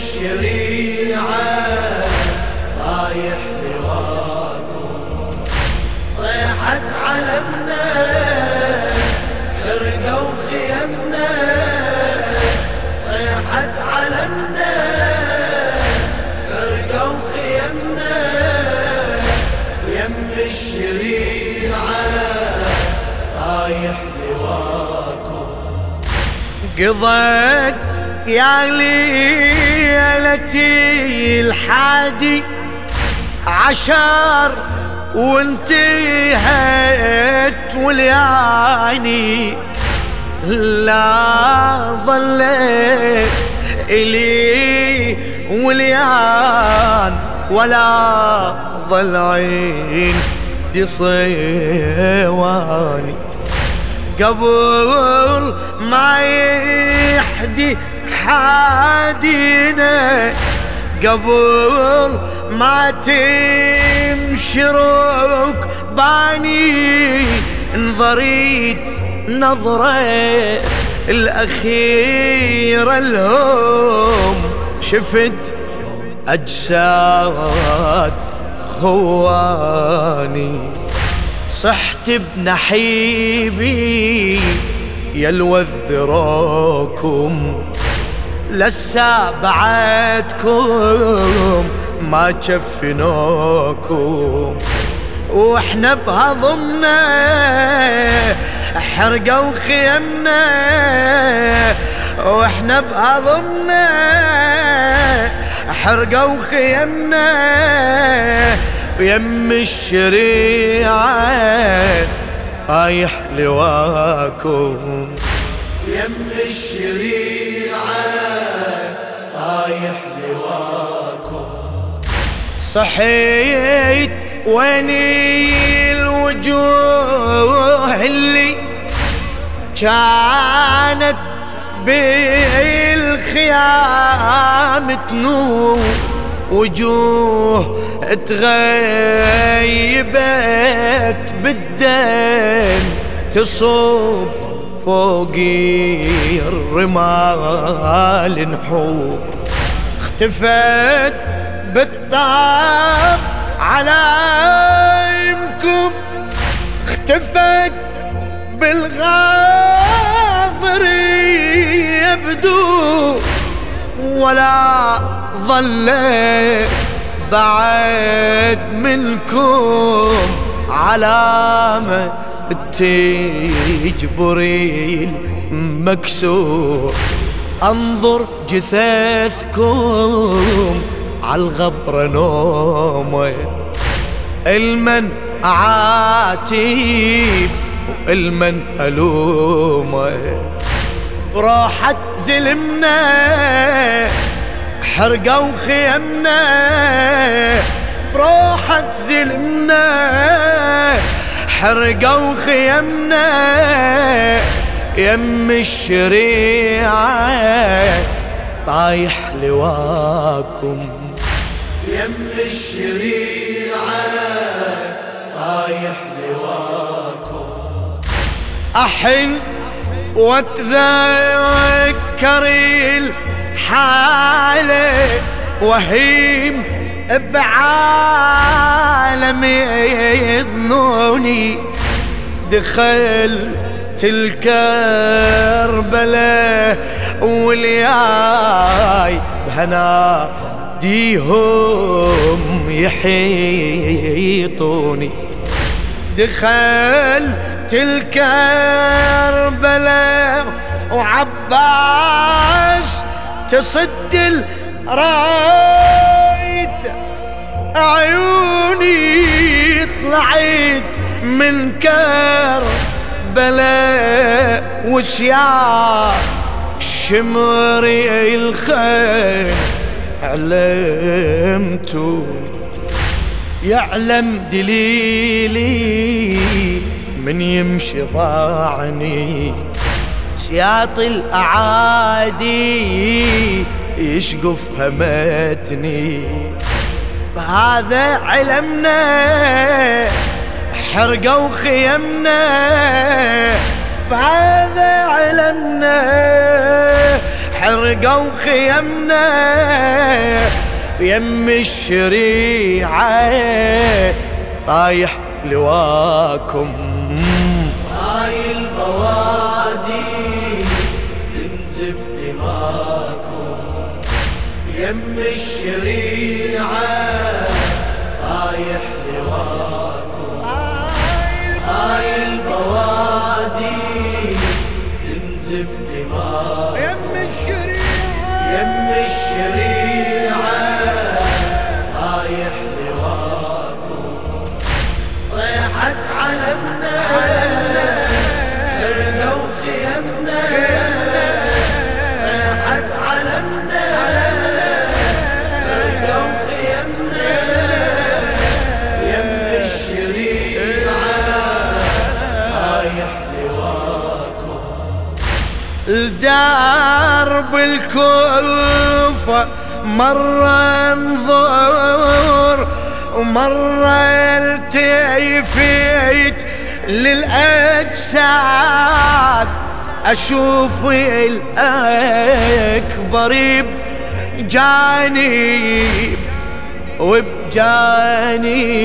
الشريعة طايح لواكم طيحت علمنا حرقوا خيمنا طيحت علمنا حرقوا خيمنا يم الشريعة طايح لواكم قضيت يا ليلتي الحادي عشر وانتهت ولياني لا ظليت إلي وليان ولا ظل عين دي صيواني. قبل ما يحدي حادينا قبل ما تمشي باني انظريت نظرة الأخيرة الهم شفت أجساد خواني. صحت بنحيبي يلوذ ذراكم لسا بعدكم ما كفناكم وإحنا بهضمنا حرقوا خيمنا وإحنا بهضمنا حرقوا خيمنا يم الشريعة رايح لواكم. صحيت ويني الوجوه اللي كانت بالخيام تنور وجوه تغيبت بالدين تصب فوقي الرمال نحور اختفت بالطاف على يمكم اختفت بالغاضر يبدو ولا ظلت بعد منكم علامة تجبري المكسور انظر جثثكم عالغبر نومه إلمن عاتيب وإلمن ألومه راحت زلمنا حرقوا خيمنا راحت زلمنا حرقوا خيمنا يم الشريعة طايح لواكم. الشريعة طايح لواكم. أحن واتذكر الحالة وهيم بعالم يظنوني دخلت الكربلة والياي بهنا ديهم يحيطوني دخلت الكربلة وعباس تصد الرايت. عيوني طلعت من كربلة وسيار شمري الخير علمتوني يعلم دليلي من يمشي ضاعني. سياط الأعادي يشقف همتني. بهذا علمنا حرقوا خيمنا بهذا علمنا. حرقوا خيمنا يم الشريعة. طايح لواكم. هاي البوادي تنزف دماكم يم الشريعة طايح لواكم. هاي البوادي تنزف دماكم يم الشريعة. يم الشريعة. الدرب الكوفة مرة انظر ومرة التفيت للأجساد أشوف الأكبر بجانب وبجانب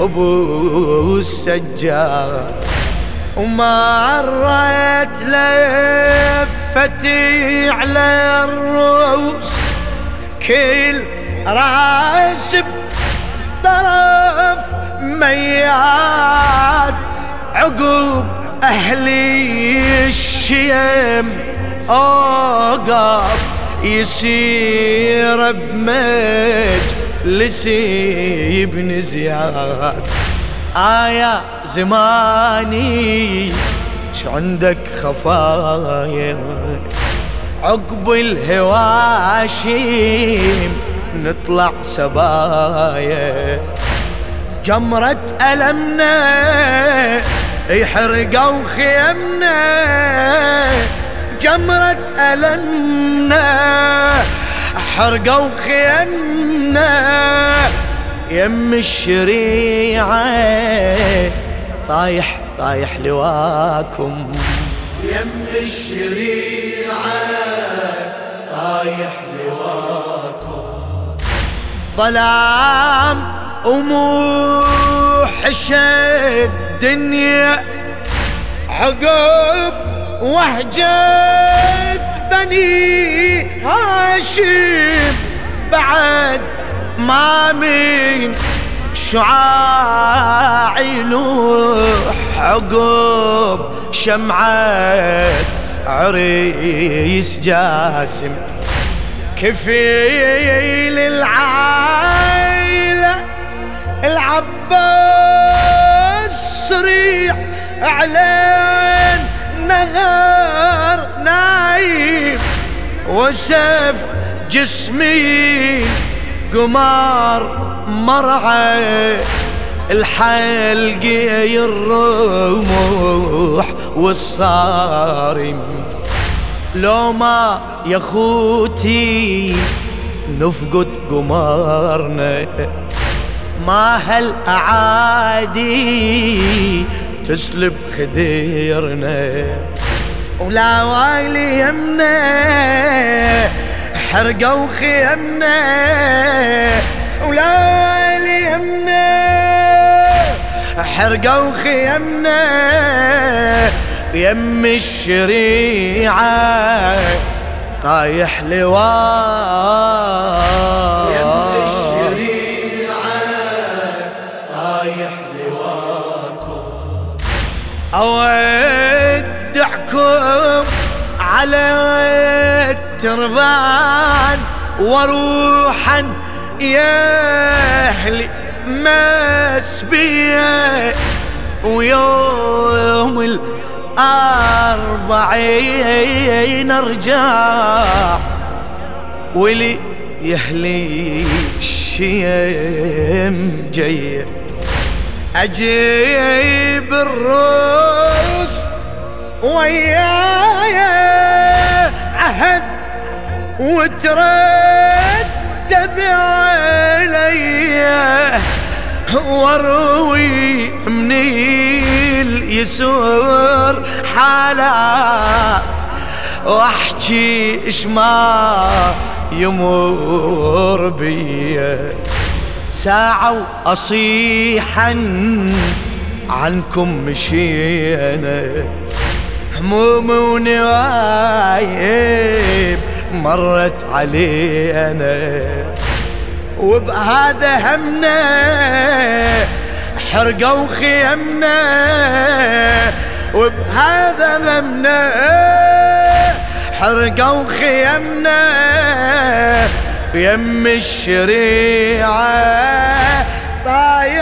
أبو السجاد. ومرت لفتي على الرؤوس. كل راس طرف مياد عقب أهلي الشيم أوقف يسير بمجلس ابن زياد. آيا زماني ش عندك خفايا؟ عقب الهواشيم نطلع سبايا. جمرة ألمنا يحرقوا خيمنا جمرة ألمنا حرقوا خيمنا يم الشريعة طايح طايح لواكم. يم الشريعة طايح لواكم. ظلام وموحش الدنيا عقب وهجة بني هاشم. بعد ما من شعاع يلوح عقب شمعة عريس جاسم. كفيل العائلة العباس سريع علين نهار نايم وسف جسمي قمار مرعى الحلق الرموح والصارم لو ما يا خوتي نفقد قمارنا ما هالأعادي تسلب خديرنا. ولا وايلي يمنا حرقوا خيمنا ولا يمنا حرقوا خيمنا يم الشريعة طايح لواء. يم الشريعة طايح لواكم. أودعكم على التربان وروحا يا أهلي مسبية ويوم الأربعين أرجع ولي يهلي الشيم جاي. أجيب الروس وياي عهد وترتب علي واروي من اليسور حالات واحكي اش ما يمر بي. ساعة واصيحا عنكم مشينا هموم ونوايب مرت علينا. وبهذا همنا حرقوا خيمنا وبهذا همنا حرقوا خيمنا يم الشريعة طايح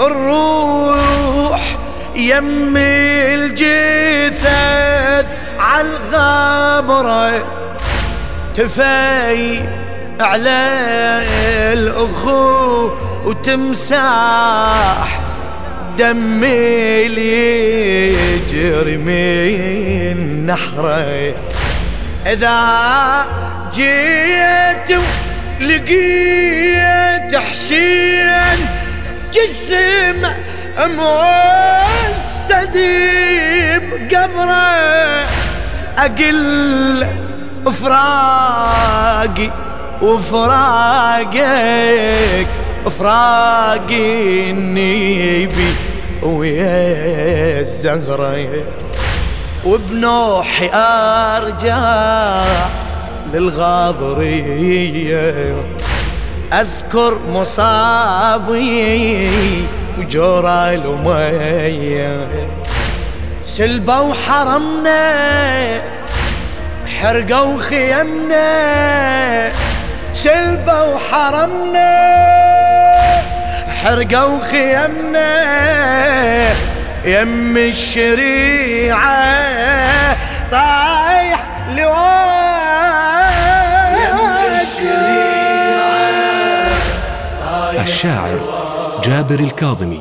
الروح يم الجثث عالغبرة تفاي على الأخو وتمساح دم اللي يجري من نحره. إذا جيت لقيت حسين جسم موسد بقبره. أقل فراقي وفراقك فراقي النيبي ويا الزهرة. وبنوحي أرجع للغاضرية. أذكر مصابي وجورا المية سلبة وحرمنا حرقوا خيمنا سلبة وحرمنا حرقوا خيمنا يم الشريعة طايح الشاعر جابر الكاظمي.